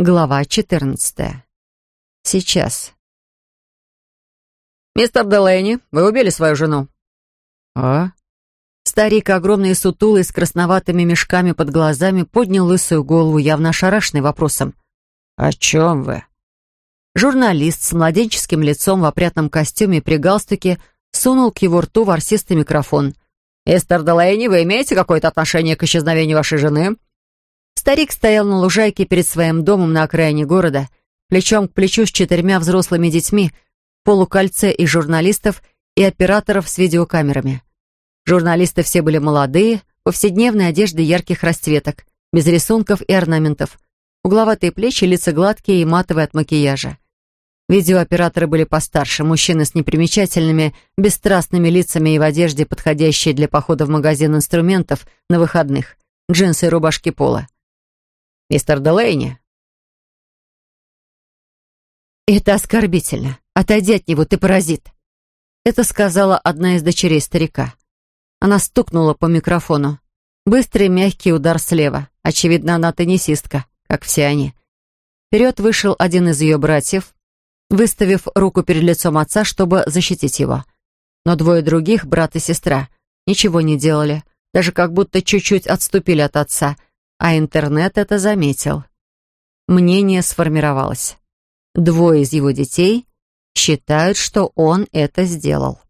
Глава 14. Сейчас. «Мистер Делейни, вы убили свою жену?» «А?» Старик, огромный и сутулый, с красноватыми мешками под глазами, поднял лысую голову, явно ошарашенный вопросом. «О чем вы?» Журналист с младенческим лицом в опрятном костюме при галстуке сунул к его рту ворсистый микрофон. «Мистер Делейни, вы имеете какое-то отношение к исчезновению вашей жены?» Старик стоял на лужайке перед своим домом на окраине города, плечом к плечу с четырьмя взрослыми детьми, полукольце из журналистов и операторов с видеокамерами. Журналисты все были молодые, повседневной одежды ярких расцветок, без рисунков и орнаментов, угловатые плечи, лица гладкие и матовые от макияжа. Видеооператоры были постарше, мужчины с непримечательными, бесстрастными лицами и в одежде, подходящей для похода в магазин инструментов на выходных, джинсы и рубашки пола. «Мистер Делейни?» «Это оскорбительно. Отойди от него, ты паразит!» Это сказала одна из дочерей старика. Она стукнула по микрофону. Быстрый мягкий удар слева. Очевидно, она теннисистка, как все они. Вперед вышел один из ее братьев, выставив руку перед лицом отца, чтобы защитить его. Но двое других, брат и сестра, ничего не делали, даже как будто чуть-чуть отступили от отца — а интернет это заметил. Мнение сформировалось. Двое из его детей считают, что он это сделал.